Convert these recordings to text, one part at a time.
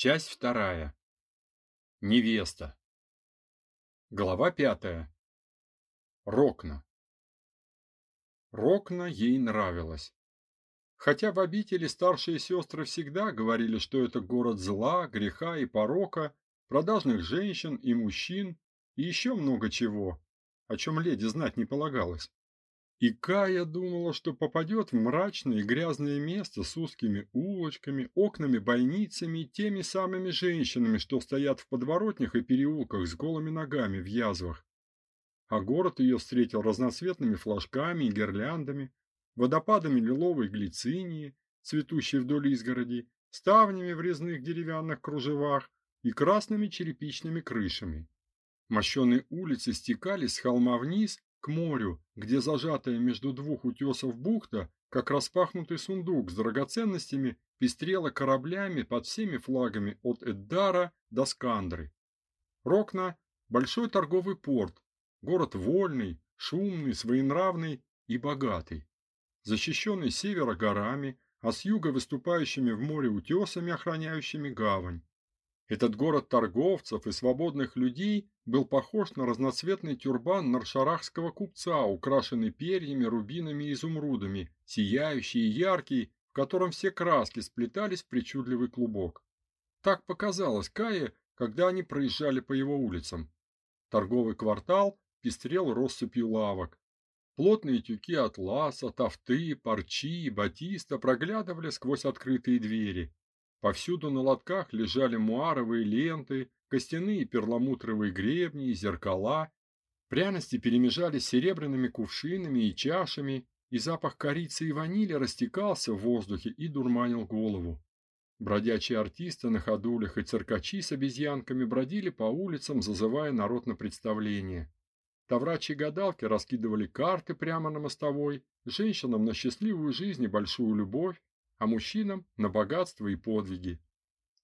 Часть вторая. Невеста. Глава пятая. Рокна. Рокна ей нравилась. Хотя в обители старшие сестры всегда говорили, что это город зла, греха и порока, продажных женщин и мужчин и еще много чего, о чем леди знать не полагалось. И Кая думала, что попадет в мрачное и грязное место с узкими улочками, окнами-бойницами и теми самыми женщинами, что стоят в подворотнях и переулках с голыми ногами в язвах. А город ее встретил разноцветными флажками и гирляндами, водопадами лиловой глицинии, цветущей вдоль изгороди, ставнями в резных деревянных кружевах и красными черепичными крышами. Мощеные улицы стекали с холма вниз морю, где зажатая между двух утесов бухта, как распахнутый сундук с драгоценностями, пестрела кораблями под всеми флагами от Эддара до Скандры. Рокна большой торговый порт, город вольный, шумный, своенравный и богатый, защищенный с севера горами, а с юга выступающими в море утесами, охраняющими гавань. Этот город торговцев и свободных людей был похож на разноцветный тюрбан наршарахского купца, украшенный перьями, рубинами и изумрудами, сияющий и яркий, в котором все краски сплетались в причудливый клубок. Так показалось Кае, когда они проезжали по его улицам. Торговый квартал пестрел россыпью лавок. Плотные тюки атласа, тафты, парчи и батиста проглядывали сквозь открытые двери. Повсюду на лотках лежали муаровые ленты, костяные перламутровые гребни зеркала. Пряности перемежались серебряными кувшинами и чашами, и запах корицы и ванили растекался в воздухе и дурманил голову. Бродячие артисты на ходулях и циркачи с обезьянками бродили по улицам, зазывая народ на представление. Таврачи гадалки раскидывали карты прямо на мостовой, женщинам на счастливую жизнь и большую любовь, а мужчинам на богатство и подвиги.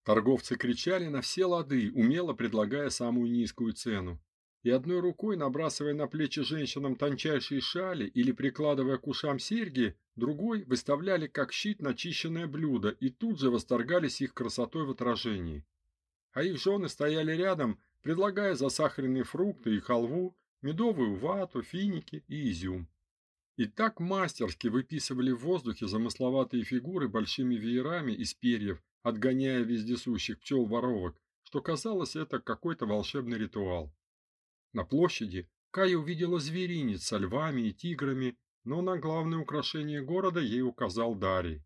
Торговцы кричали на все лады, умело предлагая самую низкую цену. И одной рукой набрасывая на плечи женщинам тончайшие шали или прикладывая к ушам серьги, другой выставляли как щит начищенное блюдо и тут же восторгались их красотой в отражении. А их жены стояли рядом, предлагая засахаренные фрукты и халву, медовую вату, финики и изюм. И так мастерски выписывали в воздухе замысловатые фигуры большими веерами из перьев, отгоняя вездесущих пчел-воровок, что казалось это какой-то волшебный ритуал. На площади Кая увидела зверинец со львами и тиграми, но на главное украшение города ей указал Дарий.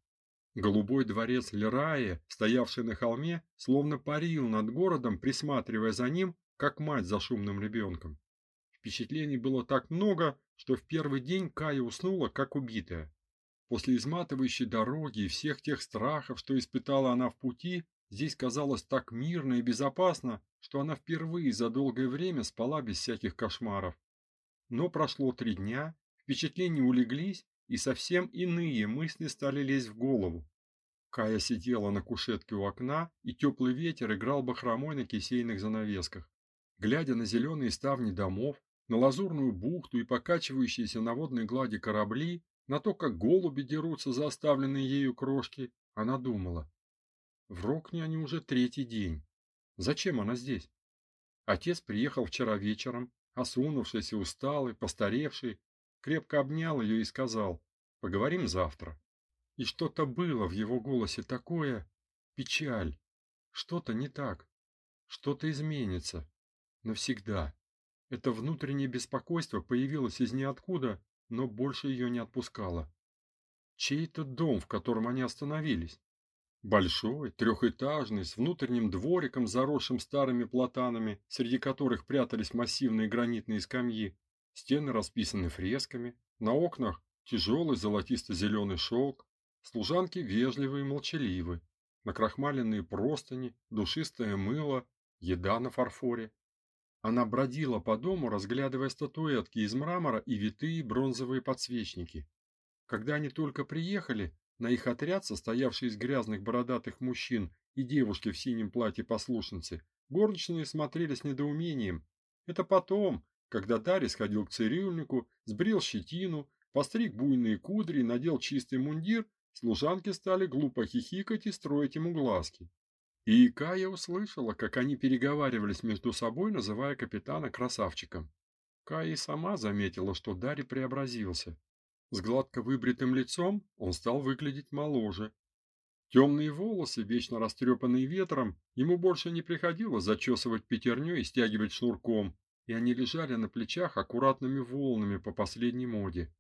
Голубой дворец Лерая, стоявший на холме, словно парил над городом, присматривая за ним, как мать за шумным ребенком. Впечатлений было так много, что в первый день Кая уснула как убитая. После изматывающей дороги и всех тех страхов, что испытала она в пути, здесь казалось так мирно и безопасно, что она впервые за долгое время спала без всяких кошмаров. Но прошло три дня, впечатления улеглись, и совсем иные мысли стали лезть в голову. Кая сидела на кушетке у окна, и теплый ветер играл бахромой на кисейных занавесках. Глядя на зеленые ставни домов, на лазурную бухту и покачивающиеся на водной глади корабли, на то, как голуби дерутся за оставленные ею крошки, она думала. В Рокне они уже третий день. Зачем она здесь? Отец приехал вчера вечером, осунувшийся, усталый, постаревший, крепко обнял ее и сказал: "Поговорим завтра". И что-то было в его голосе такое, печаль. Что-то не так. Что-то изменится навсегда. Это внутреннее беспокойство появилось из ниоткуда, но больше ее не отпускало. Чей-то дом, в котором они остановились. Большой, трехэтажный, с внутренним двориком, заросшим старыми платанами, среди которых прятались массивные гранитные скамьи. Стены расписаны фресками, на окнах тяжелый золотисто-зеленый шелк, служанки вежливые и молчаливы, накрахмаленные простыни, душистое мыло, еда на фарфоре. Она бродила по дому, разглядывая статуэтки из мрамора и витые бронзовые подсвечники. Когда они только приехали, на их отряд, состоявший из грязных бородатых мужчин и девушки в синем платье-послушницы, горничные смотрели с недоумением. Это потом, когда Дарий сходил к цирюльнику, сбрил щетину, постриг буйные кудри надел чистый мундир, служанки стали глупо хихикать и строить ему глазки. И Кая услышала, как они переговаривались между собой, называя капитана красавчиком. Кая и сама заметила, что Дарри преобразился. С гладко выбритым лицом он стал выглядеть моложе. Темные волосы, вечно растрепанные ветром, ему больше не приходилось зачесывать пятерней и стягивать шнурком, и они лежали на плечах аккуратными волнами по последней моде.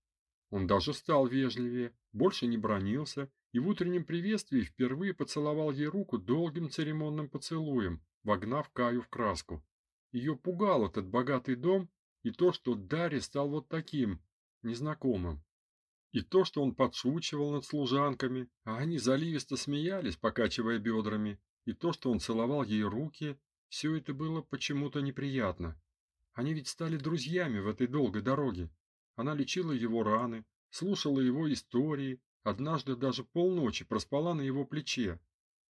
Он даже стал вежливее, больше не бронился и в утреннем приветствии впервые поцеловал ей руку долгим церемонным поцелуем, вогнав Каю в краску. Ее пугал этот богатый дом и то, что Дарри стал вот таким, незнакомым. И то, что он подшучивал над служанками, а они заливисто смеялись, покачивая бедрами, и то, что он целовал ей руки, все это было почему-то неприятно. Они ведь стали друзьями в этой долгой дороге. Она лечила его раны, слушала его истории, однажды даже полночи проспала на его плече.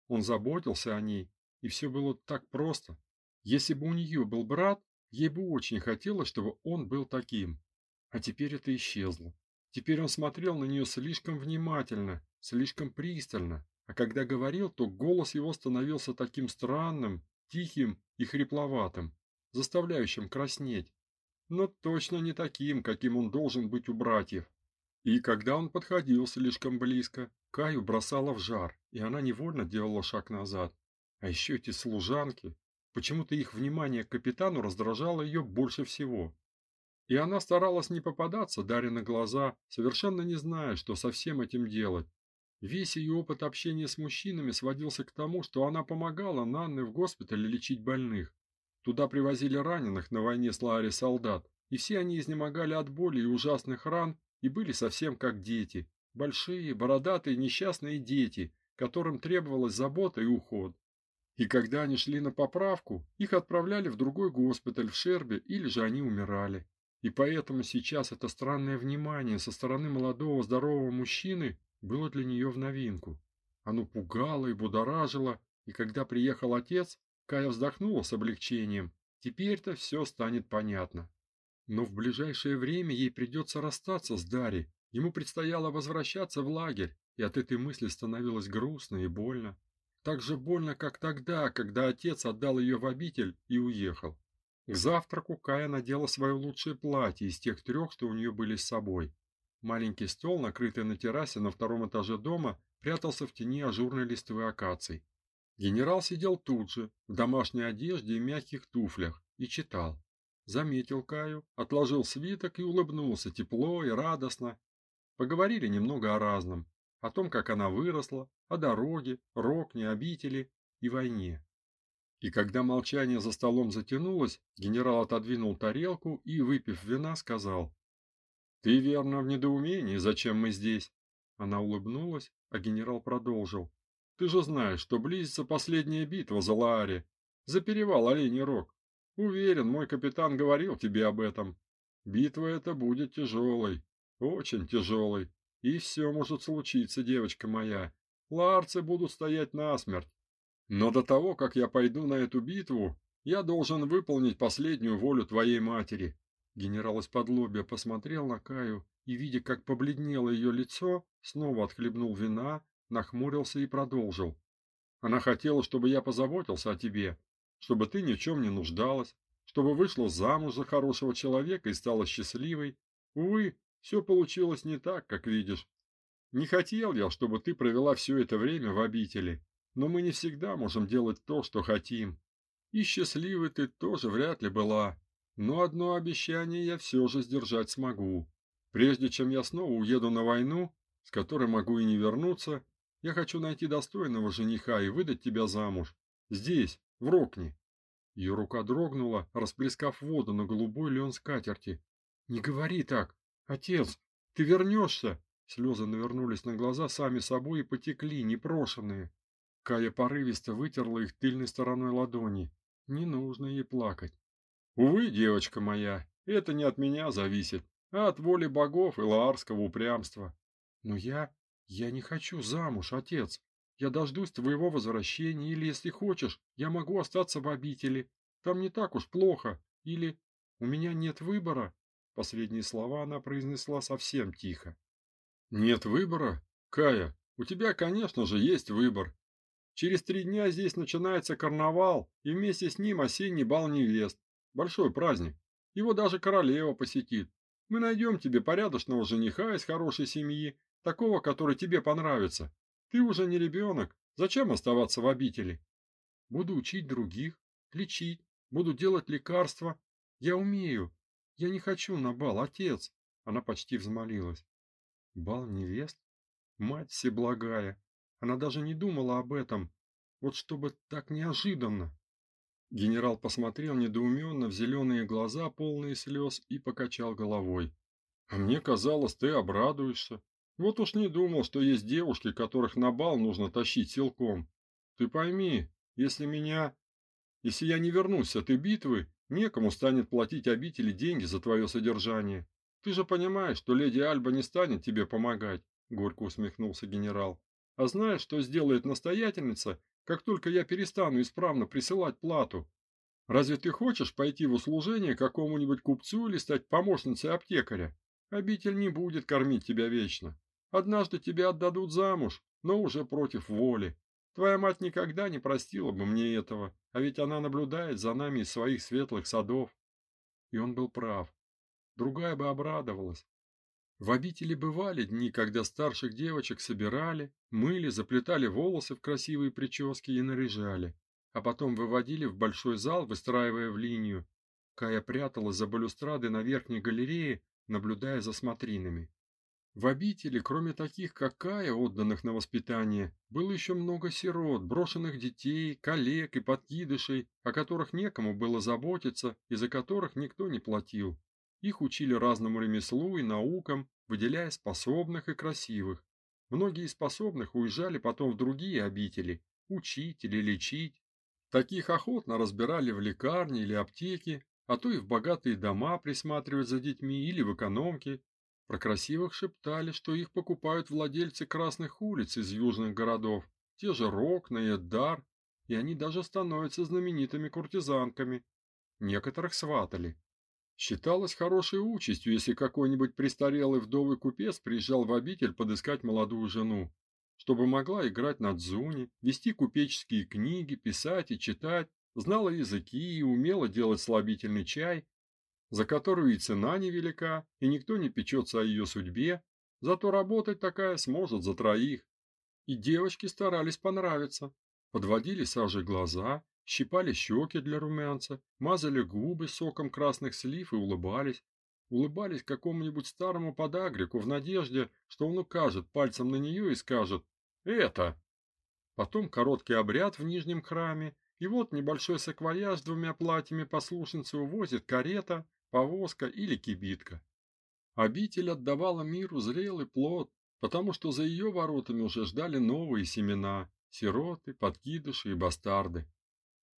Он заботился о ней, и все было так просто. Если бы у нее был брат, ей бы очень хотелось, чтобы он был таким. А теперь это исчезло. Теперь он смотрел на нее слишком внимательно, слишком пристально, а когда говорил, то голос его становился таким странным, тихим и хрипловатым, заставляющим краснеть, но точно не таким, каким он должен быть у братьев. И когда он подходил слишком близко, Каю бросала в жар, и она невольно делала шаг назад. А еще эти служанки, почему-то их внимание к капитану раздражало ее больше всего. И она старалась не попадаться Даре на глаза, совершенно не зная, что со всем этим делать. Весь ее опыт общения с мужчинами сводился к тому, что она помогала Нанне в госпитале лечить больных. Туда привозили раненых на войне с Лаари солдат, и все они изнемогали от боли и ужасных ран и были совсем как дети, большие, бородатые, несчастные дети, которым требовалась забота и уход. И когда они шли на поправку, их отправляли в другой госпиталь в Шербе или же они умирали. И поэтому сейчас это странное внимание со стороны молодого здорового мужчины было для нее в новинку. Оно пугало и будоражило, и когда приехал отец, Кая вздохнула с облегчением. Теперь-то все станет понятно. Но в ближайшее время ей придется расстаться с Дарьей. Ему предстояло возвращаться в лагерь, и от этой мысли становилось грустно и больно. Так же больно, как тогда, когда отец отдал ее в обитель и уехал. К завтраку Кая надела свое лучшее платье из тех трех, что у нее были с собой. Маленький стол, накрытый на террасе на втором этаже дома, прятался в тени ажурной листвы акаций. Генерал сидел тут же, в домашней одежде и мягких туфлях, и читал. Заметил Каю, отложил свиток и улыбнулся тепло и радостно. Поговорили немного о разном, о том, как она выросла, о дороге, рокне, обители и войне. И когда молчание за столом затянулось, генерал отодвинул тарелку и, выпив вина, сказал: "Ты верно в недоумении, зачем мы здесь?" Она улыбнулась, а генерал продолжил: "Ты же знаешь, что близится последняя битва за Лаари, за перевал Оленей Рог. Уверен, мой капитан говорил тебе об этом. Битва эта будет тяжелой, очень тяжелой, и все может случиться, девочка моя. Ларцы будут стоять насмерть, но до того, как я пойду на эту битву, я должен выполнить последнюю волю твоей матери. Генерал из-под лобья посмотрел на Каю и, видя, как побледнело ее лицо, снова отхлебнул вина, нахмурился и продолжил. Она хотела, чтобы я позаботился о тебе, чтобы ты ни в чем не нуждалась, чтобы вышла замуж за хорошего человека и стала счастливой. Увы, все получилось не так, как видишь. Не хотел я, чтобы ты провела все это время в обители. Но мы не всегда можем делать то, что хотим. И счастливой ты тоже вряд ли была. Но одно обещание я все же сдержать смогу. Прежде чем я снова уеду на войну, с которой могу и не вернуться, я хочу найти достойного жениха и выдать тебя замуж. Здесь, в Рокне. Ее рука дрогнула, расплескав воду на голубой лен скатерти. Не говори так, отец, ты вернешься!» Слезы навернулись на глаза сами собой и потекли, непрошенные. Кая порывисто вытерла их тыльной стороной ладони. Не нужно ей плакать. Увы, девочка моя, это не от меня зависит, а от воли богов и лаарского упрямства. Но я я не хочу замуж, отец. Я дождусь твоего возвращения, или, если хочешь, я могу остаться в обители. Там не так уж плохо. Или у меня нет выбора. Последние слова она произнесла совсем тихо. Нет выбора? Кая, у тебя, конечно же, есть выбор. Через три дня здесь начинается карнавал, и вместе с ним осенний бал невест. Большой праздник. Его даже королева посетит. Мы найдем тебе порядочного жениха из хорошей семьи, такого, который тебе понравится. Ты уже не ребенок. Зачем оставаться в обители? Буду учить других, лечить, буду делать лекарства. Я умею. Я не хочу на бал, отец. Она почти взмолилась. Бал невест? Мать всеблагая. Она даже не думала об этом. Вот чтобы так неожиданно. Генерал посмотрел недоуменно в зеленые глаза, полные слез, и покачал головой. А мне казалось, ты обрадуешься. Вот уж не думал, что есть девушки, которых на бал нужно тащить силком. Ты пойми, если меня если я не вернусь с этой битвы, некому станет платить обители деньги за твое содержание. Ты же понимаешь, что леди Альба не станет тебе помогать, горько усмехнулся генерал. А знаешь, что сделает настоятельница, как только я перестану исправно присылать плату? Разве ты хочешь пойти в услужение какому-нибудь купцу или стать помощницей аптекаря? Обитель не будет кормить тебя вечно. Однажды тебя отдадут замуж, но уже против воли. Твоя мать никогда не простила бы мне этого, а ведь она наблюдает за нами из своих светлых садов. И он был прав. Другая бы обрадовалась. В обители бывали дни, когда старших девочек собирали, мыли, заплетали волосы в красивые прически и наряжали, а потом выводили в большой зал, выстраивая в линию. Кая пряталась за балюстрадой на верхней галерее, наблюдая за смотринами. В обители, кроме таких, как Кая, отданных на воспитание, было еще много сирот, брошенных детей, коллег и подкидышей, о которых некому было заботиться и за которых никто не платил. Их учили разному ремеслу и наукам, выделяя способных и красивых. Многие способных уезжали потом в другие обители учить или лечить. Таких охотно разбирали в лекарни или аптеки, а то и в богатые дома присматривать за детьми или в экономке. Про красивых шептали, что их покупают владельцы красных улиц из южных городов, те же Рокна и и они даже становятся знаменитыми куртизанками. Некоторых сватали. Считалось хорошей участью, если какой-нибудь престарелый вдовый купец приезжал в обитель подыскать молодую жену, чтобы могла играть на дзуне, вести купеческие книги, писать и читать, знала языки и умела делать слабительный чай, за которую и цена невелика, и никто не печется о ее судьбе, зато работать такая сможет за троих. И девочки старались понравиться, подводили сажей глаза, щипали щеки для румянца, мазали губы соком красных слив и улыбались. Улыбались какому-нибудь старому подагрику в надежде, что он укажет пальцем на нее и скажет «Это!». Потом короткий обряд в нижнем храме, и вот небольшой саквояж с двумя платьями послушницы увозит карета, повозка или кибитка. Обитель отдавала миру зрелый плод, потому что за ее воротами уже ждали новые семена, сироты, подкидыши и бастарды.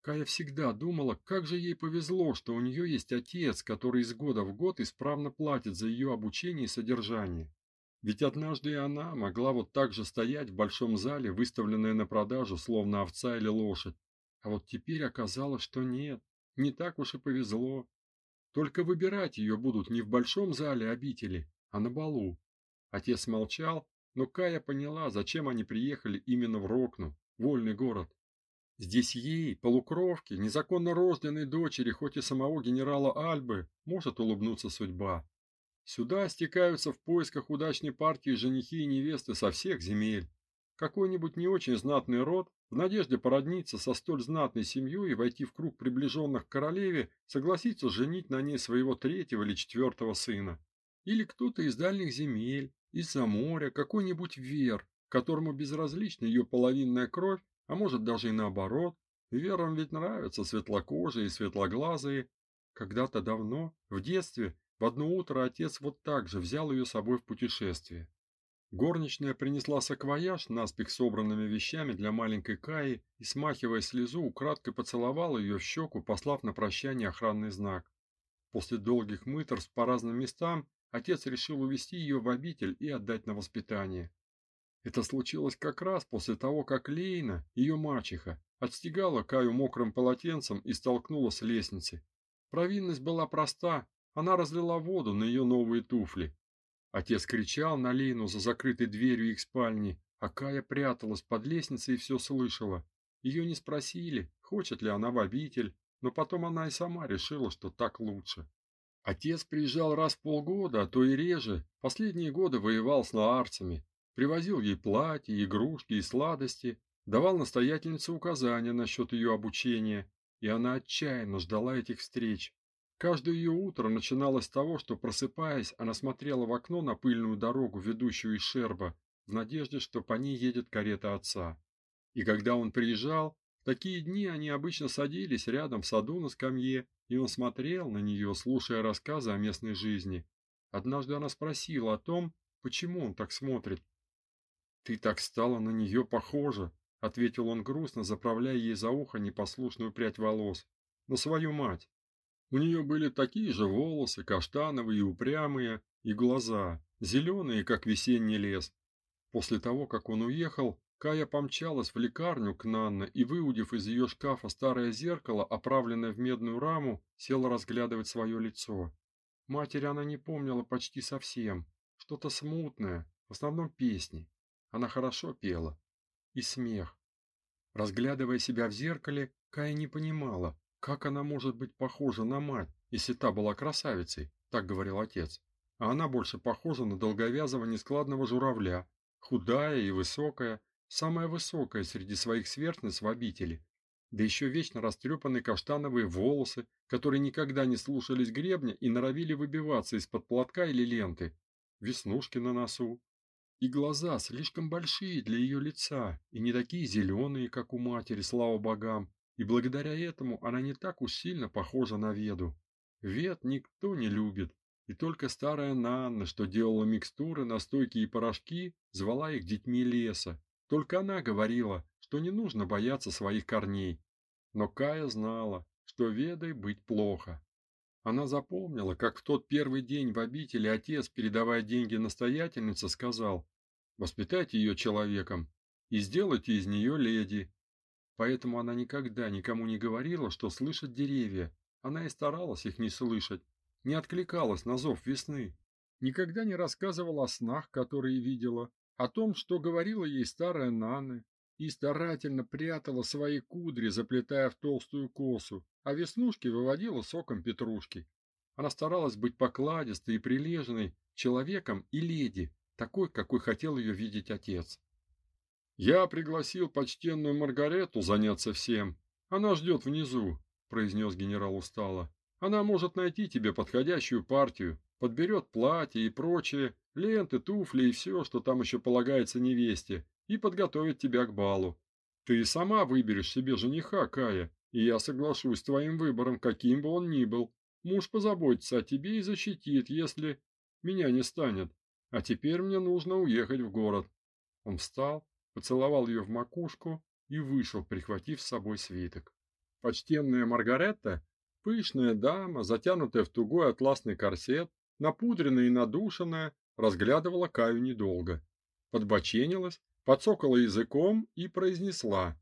Кая всегда думала, как же ей повезло, что у нее есть отец, который из года в год исправно платит за ее обучение и содержание. Ведь однажды и она могла вот так же стоять в большом зале, выставленная на продажу, словно овца или лошадь. А вот теперь оказалось, что нет, не так уж и повезло. Только выбирать ее будут не в большом зале обители, а на балу. Отец молчал, но Кая поняла, зачем они приехали именно в Рокну, вольный город. Здесь ей, полукровке, незаконно рожденной дочери хоть и самого генерала Альбы, может улыбнуться судьба. Сюда стекаются в поисках удачной партии женихи и невесты со всех земель. Какой-нибудь не очень знатный род, в надежде породниться со столь знатной семьей и войти в круг приближенных к королеве, согласится женить на ней своего третьего или четвертого сына. Или кто-то из дальних земель, из-за моря, какой-нибудь вер, которому безразлична ее половинная кровь а может даже и наоборот. Верам ведь нравятся светлокожие и светлоглазые. Когда-то давно, в детстве, в одно утро отец вот так же взял ее с собой в путешествие. Горничная принесла саквояж, наспех собранными вещами для маленькой Каи и, смахивая слезу, украдкой поцеловала ее в щеку, послав на прощание охранный знак. После долгих мытарств по разным местам отец решил увезти ее в обитель и отдать на воспитание. Это случилось как раз после того, как Лейна, ее мачеха, отстегала Каю мокрым полотенцем и столкнула с лестницы. Провинность была проста, она разлила воду на ее новые туфли. Отец кричал на Лейну за закрытой дверью их спальни, А Кая пряталась под лестницей и все слышала. Ее не спросили, хочет ли она в обитель, но потом она и сама решила, что так лучше. Отец приезжал раз в полгода, а то и реже. Последние годы воевал с лаарцами, привозил ей платья, игрушки и сладости, давал настоятельнице указания насчет ее обучения, и она отчаянно ждала этих встреч. Каждое ее утро начиналось с того, что просыпаясь, она смотрела в окно на пыльную дорогу, ведущую из Шерба, в надежде, что по ней едет карета отца. И когда он приезжал, в такие дни они обычно садились рядом в саду на скамье, и он смотрел на нее, слушая рассказы о местной жизни. Однажды она спросила о том, почему он так смотрит. Ты так стала на нее похожа, ответил он грустно, заправляя ей за ухо непослушную прядь волос, на свою мать. У нее были такие же волосы, каштановые и упрямые, и глаза, зеленые, как весенний лес. После того, как он уехал, Кая помчалась в лекарню к Нанне и, выудив из ее шкафа старое зеркало, оправленное в медную раму, села разглядывать свое лицо. Матери она не помнила почти совсем, что-то смутное, в основном песни. Она хорошо пела. И смех. Разглядывая себя в зеркале, Кая не понимала, как она может быть похожа на мать, если та была красавицей, так говорил отец. А она больше похожа на долговязого нескладного журавля, худая и высокая, самая высокая среди своих сверстниц в обители. Да еще вечно растрепанные каштановые волосы, которые никогда не слушались гребня и норовили выбиваться из-под платка или ленты, веснушки на носу. И глаза слишком большие для ее лица, и не такие зеленые, как у матери, слава богам, и благодаря этому она не так уж сильно похожа на Веду. Вед никто не любит, и только старая Нанна, что делала микстуры, настойки и порошки, звала их детьми леса. Только она говорила, что не нужно бояться своих корней. Но Кая знала, что Ведой быть плохо. Она запомнила, как в тот первый день в обители отец, передавая деньги настоятельнице, сказал: "Воспитайте ее человеком и сделайте из нее леди, Поэтому она никогда никому не говорила, что слышит деревья. Она и старалась их не слышать, не откликалась на зов весны. Никогда не рассказывала о снах, которые видела, о том, что говорила ей старая Нанна, и старательно прятала свои кудри, заплетая в толстую косу, а веснушки выводила соком петрушки. Она старалась быть покладистой и прилежной человеком и леди, такой, какой хотел ее видеть отец. Я пригласил почтенную Маргарету заняться всем. Она ждет внизу, произнес генерал устало. Она может найти тебе подходящую партию, подберет платье и прочее, ленты, туфли и все, что там еще полагается невесте, и подготовит тебя к балу. Ты сама выберешь себе жениха, Кая, и я соглашусь с твоим выбором, каким бы он ни был. Муж позаботится о тебе и защитит, если меня не станет. А теперь мне нужно уехать в город. Он встал, поцеловал ее в макушку и вышел, прихватив с собой свиток. Почтенная Маргаретта, пышная дама, затянутая в тугой атласный корсет, напудренная и надушенная, разглядывала Каю недолго. Подбоченилась, подсокала языком и произнесла: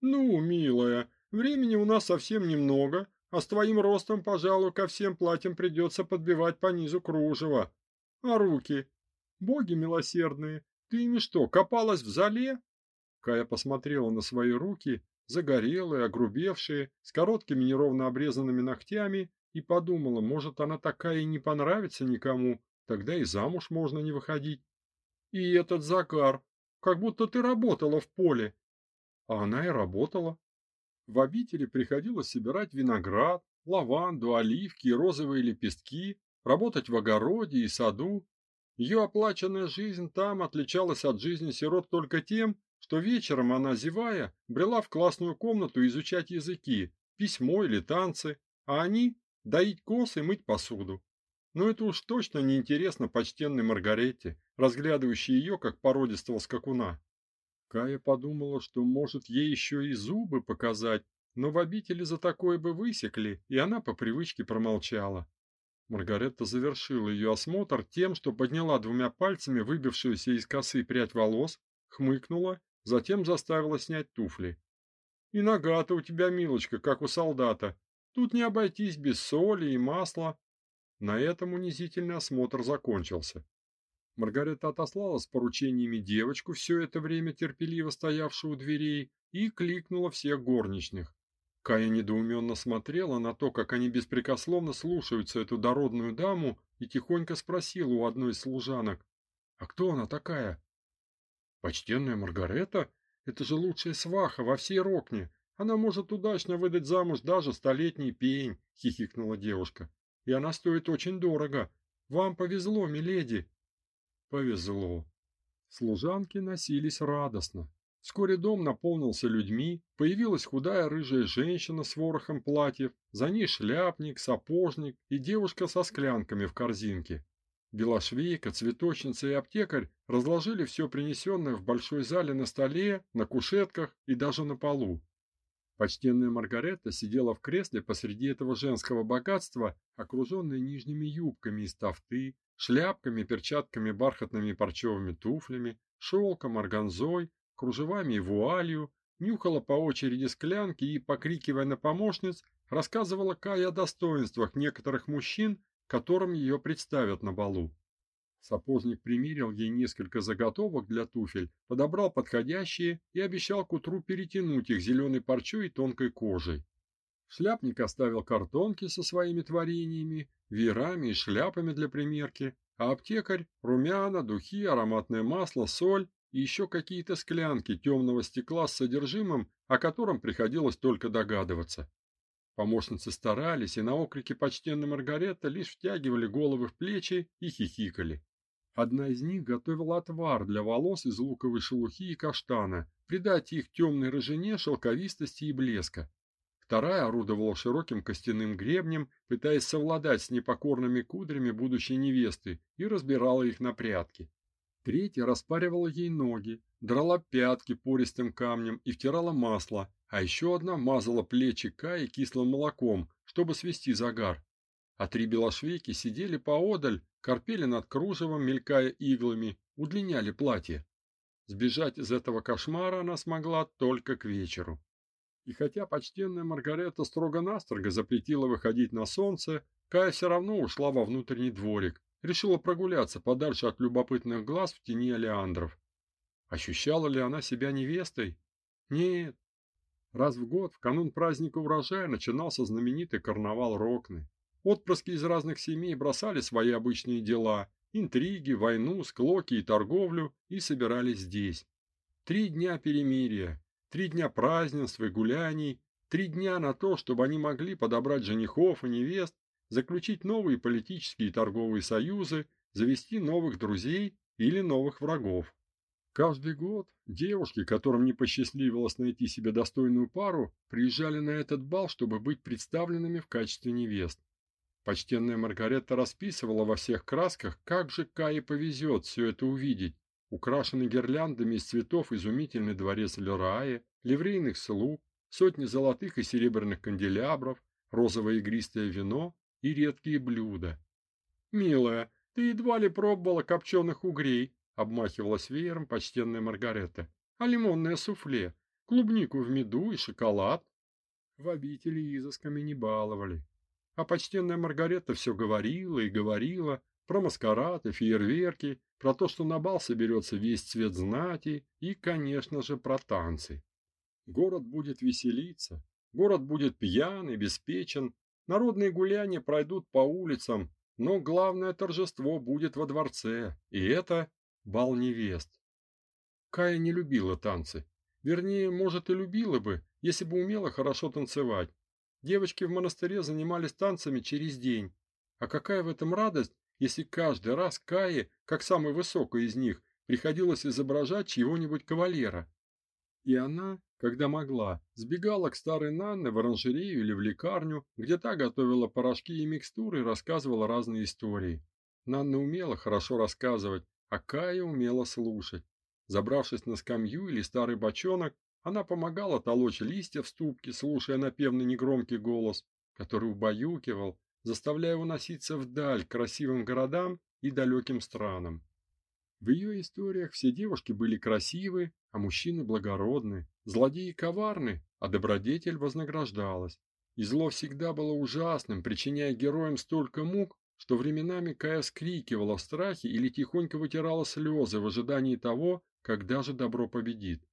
"Ну, милая, времени у нас совсем немного, а с твоим ростом, пожалуй, ко всем платьям придется подбивать по низу кружева. А руки? Боги милосердные, ты ими что, копалась в зале? Кая посмотрела на свои руки, загорелые, огрубевшие, с короткими неровно обрезанными ногтями, и подумала, может, она такая и не понравится никому, тогда и замуж можно не выходить. И этот загар, как будто ты работала в поле. А она и работала. В обители приходилось собирать виноград, лаванду, оливки и розовые лепестки, работать в огороде и саду, ее оплаченная жизнь там отличалась от жизни сирот только тем, что вечером она, зевая, брела в классную комнату изучать языки, письмо или танцы, а они – доить коз и мыть посуду. Но это уж точно не интересно почтенной Маргарете, разглядывающей ее как породистого скакуна. Кая подумала, что может ей еще и зубы показать, но в обители за такое бы высекли, и она по привычке промолчала. Маргаретта завершила ее осмотр тем, что подняла двумя пальцами выбившуюся из косы прядь волос, хмыкнула, затем заставила снять туфли. И нога-то у тебя, милочка, как у солдата. Тут не обойтись без соли и масла. На этом унизительный осмотр закончился. Маргарета отослала с поручениями девочку, все это время терпеливо стоявшую у дверей, и кликнула всех горничных. Кая недоуменно смотрела на то, как они беспрекословно слушаются эту дородную даму, и тихонько спросила у одной из служанок: "А кто она такая?" "Почтенная Маргарета, это же лучшая сваха во всей Рокне. Она может удачно выдать замуж даже столетний пень", хихикнула девушка. "И она стоит очень дорого. Вам повезло, миледи". Повезло. Служанки носились радостно. Вскоре дом наполнился людьми, появилась худая рыжая женщина с ворохом платьев, за ней шляпник, сапожник и девушка со склянками в корзинке. Белошвейка, цветочница и аптекарь разложили все принесенное в большой зале на столе, на кушетках и даже на полу. Почтенная Маргарета сидела в кресле посреди этого женского богатства, окруженная нижними юбками из тафты, шляпками, перчатками, бархатными парчевыми туфлями, шелком, органзой, кружевами и вуалью, нюхала по очереди склянки и, покрикивая на помощниц, рассказывала Кае о достоинствах некоторых мужчин, которым ее представят на балу. Сапожник примерил ей несколько заготовок для туфель, подобрал подходящие и обещал к утру перетянуть их зеленой парчой и тонкой кожей. Шляпник оставил картонки со своими творениями, веерами и шляпами для примерки, а аптекарь румяна, духи, ароматное масло, соль и еще какие-то склянки темного стекла с содержимым, о котором приходилось только догадываться. Помощницы старались, и на окрики почтенной Маргареты лишь втягивали головы в плечи и хихикали. Одна из них готовила отвар для волос из луковой шелухи и каштана, придать их темной рыжине шелковистости и блеска. Вторая орудовала широким костяным гребнем, пытаясь совладать с непокорными кудрями будущей невесты, и разбирала их на прядки. Третья распаривала ей ноги, драла пятки пористым камнем и втирала масло, а еще одна мазала плечи Каи кислым молоком, чтобы свести загар. А три белошвейки сидели поодаль, корпели над кружевом, мелькая иглами, удлиняли платье. Сбежать из этого кошмара она смогла только к вечеру. И хотя почтенная Маргарета строго-настрого запретила выходить на солнце, Кая все равно ушла во внутренний дворик, решила прогуляться подальше от любопытных глаз в тени олеандров. Ощущала ли она себя невестой? Нет. Раз в год, в канун праздника урожая, начинался знаменитый карнавал Рокны. Отпрыски из разных семей бросали свои обычные дела, интриги, войну, склоки и торговлю и собирались здесь. Три дня перемирия, три дня празднеств и гуляний, три дня на то, чтобы они могли подобрать женихов и невест, заключить новые политические и торговые союзы, завести новых друзей или новых врагов. Каждый год девушки, которым не посчастливилось найти себе достойную пару, приезжали на этот бал, чтобы быть представленными в качестве невест. Почтенная Маргарета расписывала во всех красках, как же Кае повезет все это увидеть. Украшенный гирляндами из цветов изумительный дворец Лерае, ливрейных слуг, сотни золотых и серебряных канделябров, розовое игристое вино и редкие блюда. «Милая, ты едва ли пробовала копченых угрей», обмахивалась веером почтенная Маргарета. «А лимонное суфле, клубнику в меду и шоколад?» В обители изысками не баловали. А почтенная Маргарета все говорила и говорила про маскарад и фейерверки, про то, что на бал соберется весь цвет знати и, конечно же, про танцы. Город будет веселиться, город будет пьян и беспечен, народные гуляния пройдут по улицам, но главное торжество будет во дворце, и это бал невест. Кая не любила танцы. Вернее, может и любила бы, если бы умела хорошо танцевать. Девочки в монастыре занимались танцами через день. А какая в этом радость, если каждый раз Кае, как самой высокой из них, приходилось изображать чьего-нибудь кавалера. И она, когда могла, сбегала к старой Нанне в оранжерею или в лекарню, где та готовила порошки и микстуры рассказывала разные истории. Нанна умела хорошо рассказывать, а Кая умела слушать. Забравшись на скамью или старый бочонок, она помогала толочь листья в ступке, слушая напевный негромкий голос, который убаюкивал, заставляя уноситься вдаль к красивым городам и далеким странам. В ее историях все девушки были красивы, а мужчины благородны, злодеи коварны, а добродетель вознаграждалась. И зло всегда было ужасным, причиняя героям столько мук, что временами Кая скрикивала в страхе или тихонько вытирала слезы в ожидании того, когда же добро победит.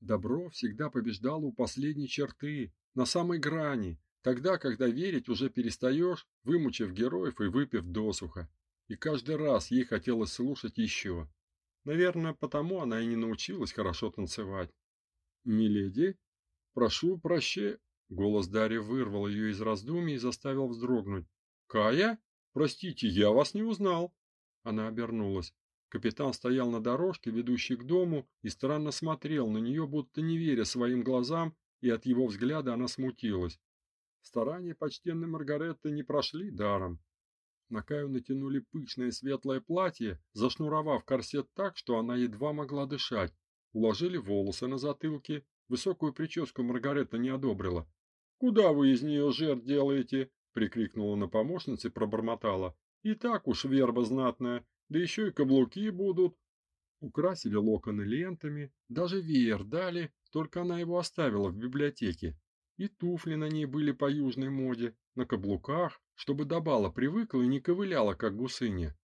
Добро всегда побеждало у последней черты, на самой грани, тогда, когда верить уже перестаешь, вымучив героев и выпив досуха. И каждый раз ей хотелось слушать еще. Наверное, потому она и не научилась хорошо танцевать. «Миледи, прошу прощения...» Голос Дарьи вырвал ее из раздумий и заставил вздрогнуть. «Кая? Простите, я вас не узнал!» Она обернулась. Капитан стоял на дорожке, ведущей к дому, и странно смотрел на нее, будто не веря своим глазам, и от его взгляда она смутилась. Старания почтенной Маргаретты не прошли даром. На Каю натянули пышное светлое платье, зашнуровав корсет так, что она едва могла дышать. Уложили волосы на затылке. Высокую прическу Маргаретта не одобрила. «Куда вы из нее жертв делаете?» — прикрикнула на помощнице и пробормотала. «И так уж верба знатная, да еще и каблуки будут». Украсили локоны лентами, даже веер дали, только она его оставила в библиотеке. И туфли на ней были по южной моде, на каблуках, чтобы до бала привыкла и не ковыляла, как гусыня.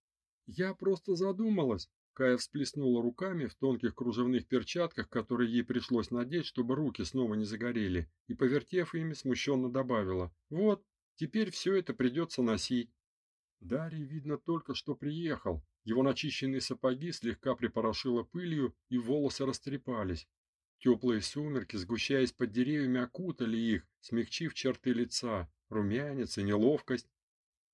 Я просто задумалась. Кая всплеснула руками в тонких кружевных перчатках, которые ей пришлось надеть, чтобы руки снова не загорели, и, повертев ими, смущенно добавила. «Вот, теперь все это придется носить». Дарий, видно, только что приехал. Его начищенные сапоги слегка припорошило пылью, и волосы растрепались. Теплые сумерки, сгущаясь под деревьями, окутали их, смягчив черты лица румянец и неловкость.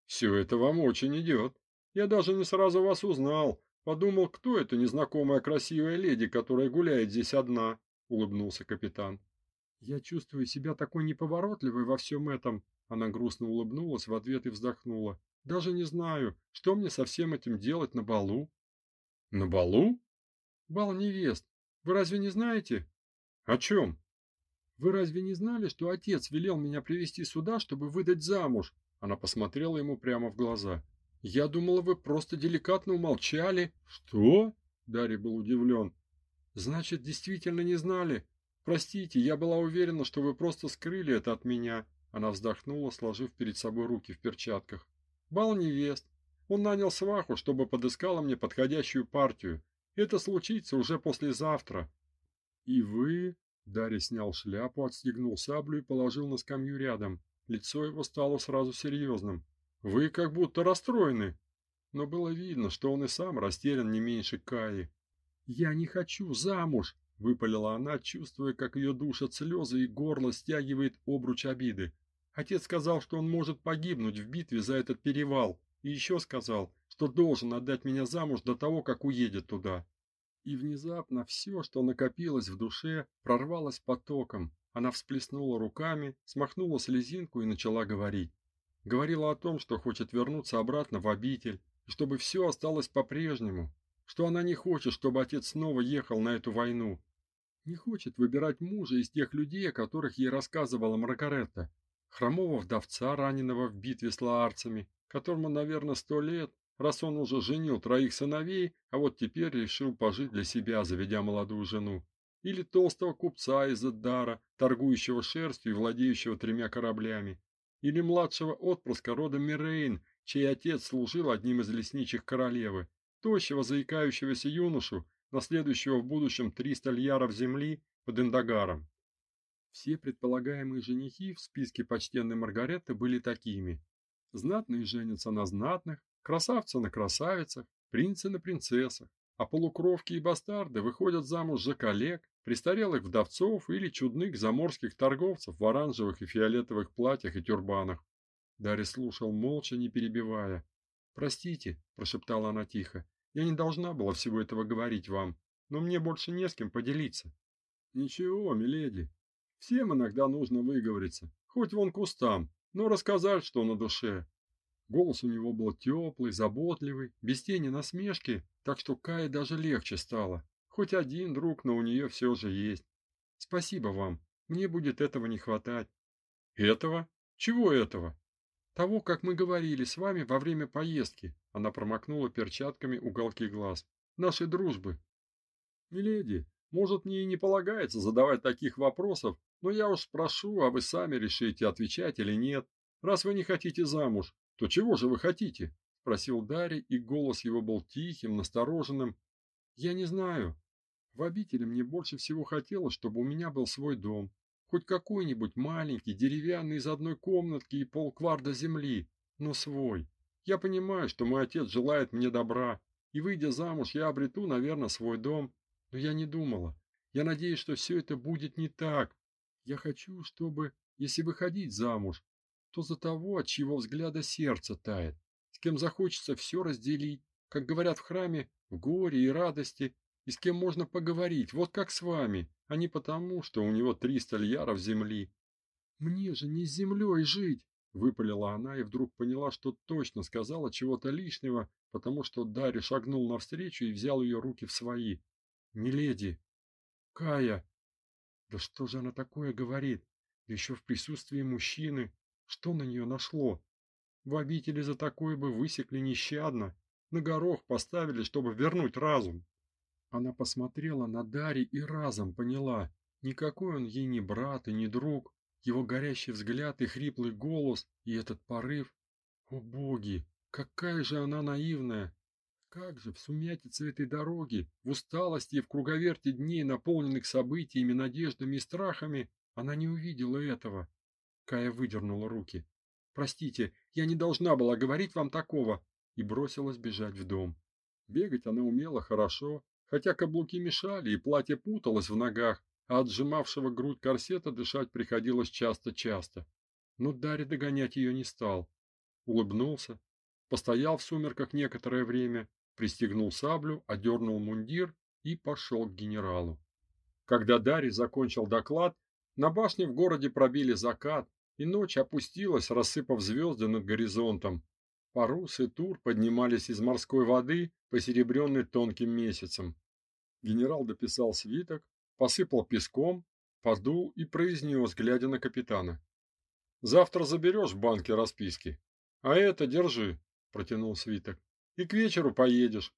Все это вам очень идет. Я даже не сразу вас узнал. Подумал, кто эта незнакомая красивая леди, которая гуляет здесь одна, улыбнулся капитан. Я чувствую себя такой неповоротливой во всем этом. Она грустно улыбнулась в ответ и вздохнула. Даже не знаю, что мне со всем этим делать на балу. На балу? Бал невест. Вы разве не знаете? О чем? Вы разве не знали, что отец велел меня привести сюда, чтобы выдать замуж? Она посмотрела ему прямо в глаза. Я думала, вы просто деликатно умолчали. Что? Дарья был удивлен. Значит, действительно не знали? Простите, я была уверена, что вы просто скрыли это от меня. Она вздохнула, сложив перед собой руки в перчатках. Бал невест. Он нанял сваху, чтобы подыскала мне подходящую партию. Это случится уже послезавтра. И вы Дарья снял шляпу, отстегнул саблю и положил на скамью рядом. Лицо его стало сразу серьезным. Вы как будто расстроены. Но было видно, что он и сам растерян не меньше Каи. Я не хочу замуж, выпалила она, чувствуя, как ее душат слезы и горло стягивает обруч обиды. Отец сказал, что он может погибнуть в битве за этот перевал, и еще сказал, что должен отдать меня замуж до того, как уедет туда. И внезапно все, что накопилось в душе, прорвалось потоком. Она всплеснула руками, смахнула слезинку и начала говорить. Говорила о том, что хочет вернуться обратно в обитель, и чтобы все осталось по-прежнему, что она не хочет, чтобы отец снова ехал на эту войну. Не хочет выбирать мужа из тех людей, о которых ей рассказывала Маргаретта. Хромого вдовца, раненого в битве с лаарцами, которому, наверное, сто лет, раз он уже женил троих сыновей, а вот теперь решил пожить для себя, заведя молодую жену. Или толстого купца из Эддара, торгующего шерстью и владеющего тремя кораблями. Или младшего отпрыска рода Мирейн, чей отец служил одним из лесничих королевы. Тощего заикающегося юношу, наследующего в будущем 300 льяров земли под Индагаром. Все предполагаемые женихи в списке почтенной Маргареты были такими. Знатные женятся на знатных, красавцы на красавицах, принцы на принцессах, а полукровки и бастарды выходят замуж за коллег, престарелых вдовцов или чудных заморских торговцев в оранжевых и фиолетовых платьях и тюрбанах. Дарья слушал молча, не перебивая. "Простите", прошептала она тихо. "Я не должна была всего этого говорить вам, но мне больше не с кем поделиться". "Ничего, миледи. Всем иногда нужно выговориться, хоть вон кустам, но рассказать, что на душе. Голос у него был теплый, заботливый, без тени насмешки, так что Кае даже легче стало. Хоть один друг, но у нее все же есть. Спасибо вам. Мне будет этого не хватать. Этого? Чего этого? Того, как мы говорили с вами во время поездки. Она промокнула перчатками уголки глаз. Нашей дружбы. Миледи, может, мне и не полагается задавать таких вопросов, но я уж спрошу, а вы сами решите, отвечать или нет. Раз вы не хотите замуж, То чего же вы хотите? спросил Дарий, и голос его был тихим, настороженным. Я не знаю. В обители мне больше всего хотелось, чтобы у меня был свой дом, хоть какой-нибудь маленький, деревянный из одной комнатки и полкварда земли, но свой. Я понимаю, что мой отец желает мне добра, и выйдя замуж, я обрету, наверное, свой дом, но я не думала. Я надеюсь, что все это будет не так. Я хочу, чтобы, если выходить замуж, то за того, от чьего взгляда сердце тает, с кем захочется все разделить, как говорят в храме, в горе и радости, и с кем можно поговорить, вот как с вами, а не потому, что у него триста льяров земли. Мне же не с землей жить, выпалила она и вдруг поняла, что точно сказала чего-то лишнего, потому что Дарья шагнул навстречу и взял ее руки в свои. "Миледи, Кая, да что же она такое говорит? Да еще в присутствии мужчины. Что на нее нашло? В обители за такое бы высекли нещадно, на горох поставили, чтобы вернуть разум. Она посмотрела на Дари и разом поняла, никакой он ей не брат и не друг. Его горящий взгляд и хриплый голос, и этот порыв. О боги, какая же она наивная! Как же в сумятице этой дороги, в усталости и в круговерте дней, наполненных событиями, надеждами и страхами, она не увидела этого. Кая выдернула руки. Простите, я не должна была говорить вам такого, и бросилась бежать в дом. Бегать она умела хорошо, хотя каблуки мешали и платье путалось в ногах, а от сжимавшего грудь корсета дышать приходилось часто-часто. Но Дарья догонять ее не стал. Улыбнулся, постоял в сумерках некоторое время, пристегнул саблю, одернул мундир и пошел к генералу. Когда Дарий закончил доклад, на башне в городе пробили закат, и ночь опустилась, рассыпав звезды над горизонтом. Парус и Тур поднимались из морской воды, посеребренной тонким месяцем. Генерал дописал свиток, посыпал песком, подул и произнес, глядя на капитана: "Завтра заберешь в банке расписки, а это держи", протянул свиток. И к вечеру поедешь.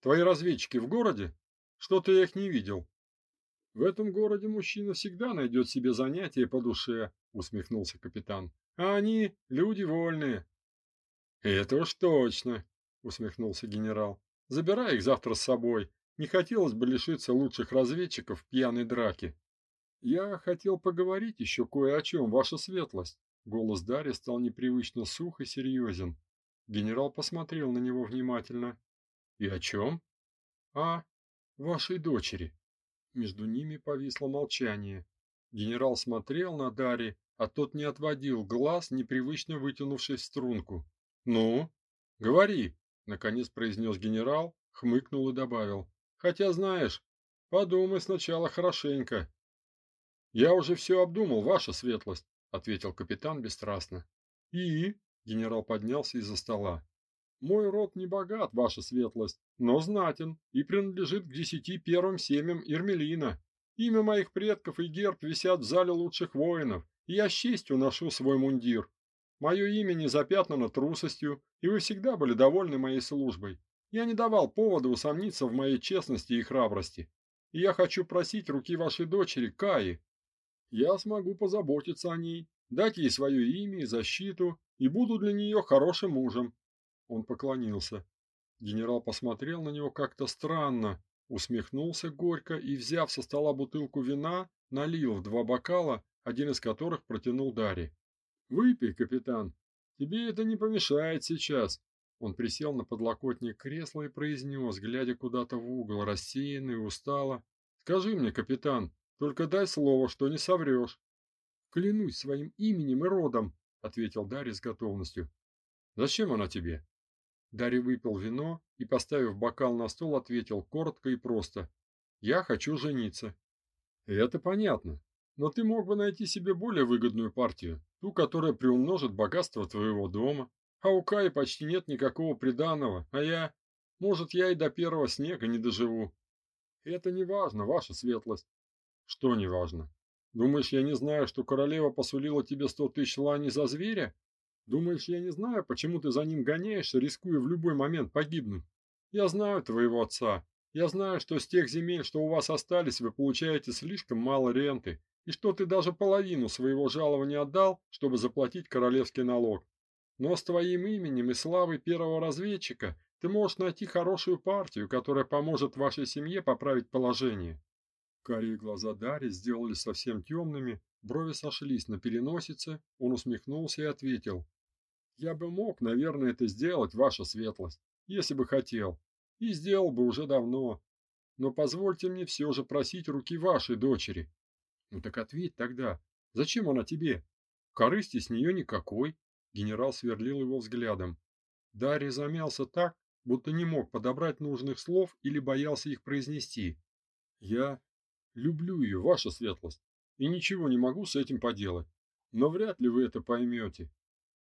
Твои разведчики в городе? Что-то я их не видел. В этом городе мужчина всегда найдет себе занятие по душе, усмехнулся капитан. А они люди вольные. Это уж точно, усмехнулся генерал. Забирай их завтра с собой. Не хотелось бы лишиться лучших разведчиков в пьяной драке. Я хотел поговорить еще кое о чем, ваша светлость. Голос Дарьи стал непривычно сух и серьезен. Генерал посмотрел на него внимательно. И о чем? А вашей дочери. Между ними повисло молчание. Генерал смотрел на Дари, а тот не отводил глаз, непривычно вытянувшись в струнку. Ну, говори, наконец произнес генерал, хмыкнул и добавил: "Хотя, знаешь, подумай сначала хорошенько". Я уже все обдумал, ваша светлость, ответил капитан бесстрастно. И Генерал поднялся из-за стола. Мой род не богат, ваша светлость, но знатен и принадлежит к десяти первым семьям Ирмелина. Имя моих предков и герб висят в зале лучших воинов, и я с честью ношу свой мундир. Мое имя не запятнано трусостью, и вы всегда были довольны моей службой. Я не давал повода усомниться в моей честности и храбрости. И я хочу просить руки вашей дочери Каи. Я смогу позаботиться о ней, дать ей свое имя и защиту, и буду для нее хорошим мужем. Он поклонился. Генерал посмотрел на него как-то странно, усмехнулся горько и, взяв со стола бутылку вина, налил в два бокала, один из которых протянул Даре. Выпей, капитан. Тебе это не помешает сейчас. Он присел на подлокотник кресла и произнес, глядя куда-то в угол, рассеянно и устало: "Скажи мне, капитан, только дай слово, что не соврешь». Клянусь своим именем и родом, ответил Дарья с готовностью. Зачем она тебе? Дарья выпил вино и, поставив бокал на стол, ответил коротко и просто: "Я хочу жениться". Это понятно. Но ты мог бы найти себе более выгодную партию, ту, которая приумножит богатство твоего дома. А у Каи почти нет никакого приданого, а я, может, я и до первого снега не доживу. Это не важно, ваша светлость. Что не важно? Думаешь, я не знаю, что королева посулила тебе сто тысяч лани за зверя? Думаешь, я не знаю, почему ты за ним гоняешься, рискуя в любой момент погибнуть? Я знаю твоего отца. Я знаю, что с тех земель, что у вас остались, вы получаете слишком мало ренты, и что ты даже половину своего жалования отдал, чтобы заплатить королевский налог. Но с твоим именем и славой первого разведчика ты можешь найти хорошую партию, которая поможет вашей семье поправить положение. Карие глаза Дарьи сделали совсем темными, брови сошлись на переносице, он усмехнулся и ответил: "Я бы мог, наверное, это сделать, ваша светлость, если бы хотел, и сделал бы уже давно. Но позвольте мне все же просить руки вашей дочери". "Ну так ответь тогда, зачем она тебе? Корысти с нее никакой". Генерал сверлил его взглядом. Дарья замялся так, будто не мог подобрать нужных слов или боялся их произнести. "Я Люблю ее, ваша светлость, и ничего не могу с этим поделать. Но вряд ли вы это поймете.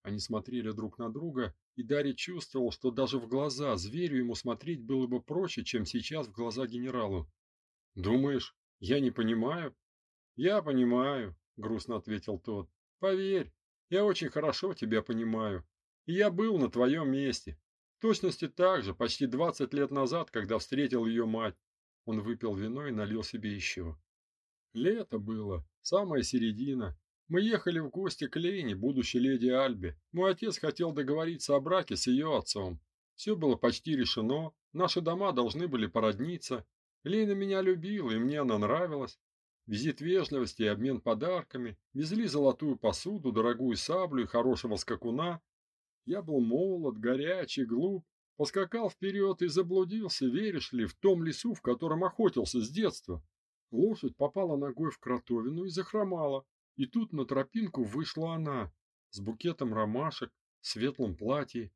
Они смотрели друг на друга, и Дарья чувствовал, что даже в глаза зверю ему смотреть было бы проще, чем сейчас в глаза генералу. Думаешь, я не понимаю? Я понимаю, грустно ответил тот. Поверь, я очень хорошо тебя понимаю. И я был на твоем месте. В точности так же, почти 20 лет назад, когда встретил ее мать. Он выпил вино и налил себе еще. Лето было, самая середина. Мы ехали в гости к Лене, будущей леди Альбе. Мой отец хотел договориться о браке с ее отцом. Все было почти решено, наши дома должны были породниться. Лена меня любила, и мне она нравилась. Визит вежливости и обмен подарками, везли золотую посуду, дорогую саблю и хорошего скакуна. Я был молод, горячий, глуп, Поскакал вперед и заблудился, веришь ли, в том лесу, в котором охотился с детства. Лошадь попала ногой в кротовину и захромала. И тут на тропинку вышла она, с букетом ромашек, в светлом платье.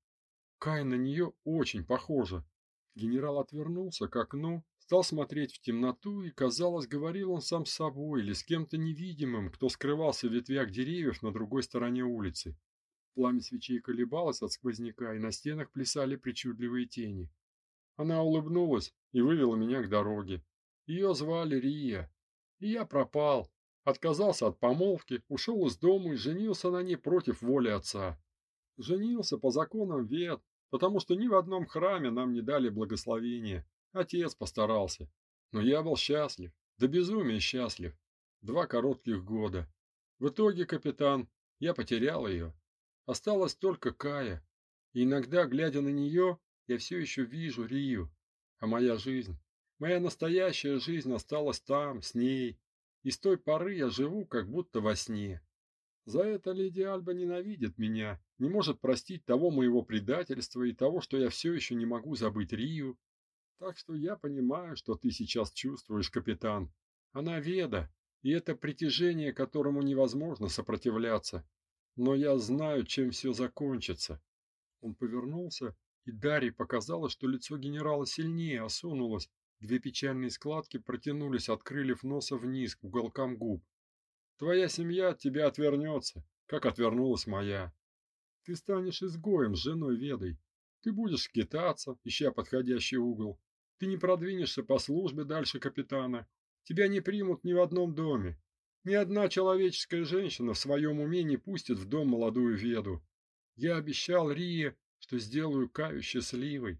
Кай на нее очень похожа. Генерал отвернулся к окну, стал смотреть в темноту, и, казалось, говорил он сам с собой или с кем-то невидимым, кто скрывался в ветвях деревьев на другой стороне улицы. Пламя свечей колебалось от сквозняка, и на стенах плясали причудливые тени. Она улыбнулась и вывела меня к дороге. Ее звали Рия. И я пропал, отказался от помолвки, ушел из дома и женился на ней против воли отца. Женился по законам вет, потому что ни в одном храме нам не дали благословения. Отец постарался. Но я был счастлив, до безумия счастлив. Два коротких года. В итоге, капитан, я потерял ее. Осталась только Кая. И иногда, глядя на нее, я все еще вижу Рию. А моя жизнь, моя настоящая жизнь осталась там, с ней. И с той поры я живу как будто во сне. За это леди Альба ненавидит меня, не может простить того моего предательства и того, что я все еще не могу забыть Рию. Так что я понимаю, что ты сейчас чувствуешь, капитан. Она веда, и это притяжение, которому невозможно сопротивляться но я знаю, чем все закончится. Он повернулся, и Дарье показалось, что лицо генерала сильнее осунулось, две печальные складки протянулись, открылив носа вниз к уголкам губ. Твоя семья от тебя отвернется, как отвернулась моя. Ты станешь изгоем с женой Ведой. Ты будешь скитаться, ища подходящий угол. Ты не продвинешься по службе дальше капитана. Тебя не примут ни в одном доме. Ни одна человеческая женщина в своем уме не пустит в дом молодую веду. Я обещал Рие, что сделаю Каю счастливой.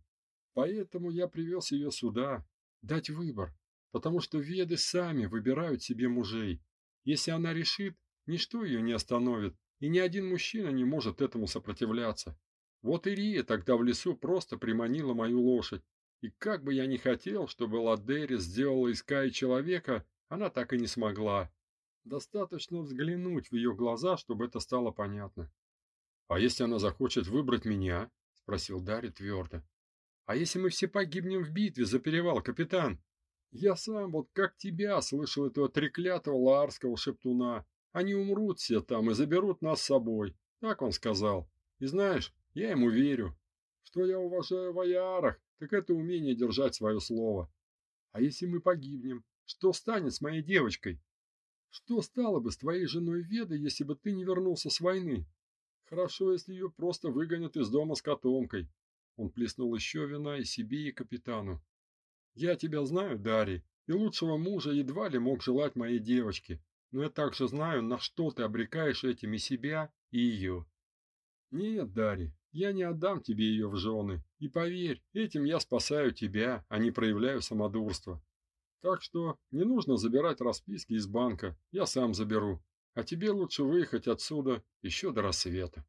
Поэтому я привез ее сюда, дать выбор, потому что веды сами выбирают себе мужей. Если она решит, ничто ее не остановит, и ни один мужчина не может этому сопротивляться. Вот и Рия тогда в лесу просто приманила мою лошадь. И как бы я ни хотел, чтобы Ладери сделала из Каи человека, она так и не смогла. Достаточно взглянуть в ее глаза, чтобы это стало понятно. А если она захочет выбрать меня? спросил Дарри твердо. А если мы все погибнем в битве за перевал, капитан? Я сам вот как тебя слышал этого треклятого лаарского шептуна. Они умрут все там и заберут нас с собой. Так он сказал. И знаешь, я ему верю. Что я уважаю в аярах, так это умение держать свое слово. А если мы погибнем, что станет с моей девочкой? Что стало бы с твоей женой Ведой, если бы ты не вернулся с войны? Хорошо, если ее просто выгонят из дома с котомкой. Он плеснул еще вина и себе, и капитану. Я тебя знаю, Дарий, и лучшего мужа едва ли мог желать моей девочке. Но я также знаю, на что ты обрекаешь этим и себя, и ее. Нет, Дарий, я не отдам тебе ее в жены. И поверь, этим я спасаю тебя, а не проявляю самодурство. Так что не нужно забирать расписки из банка, я сам заберу. А тебе лучше выехать отсюда еще до рассвета.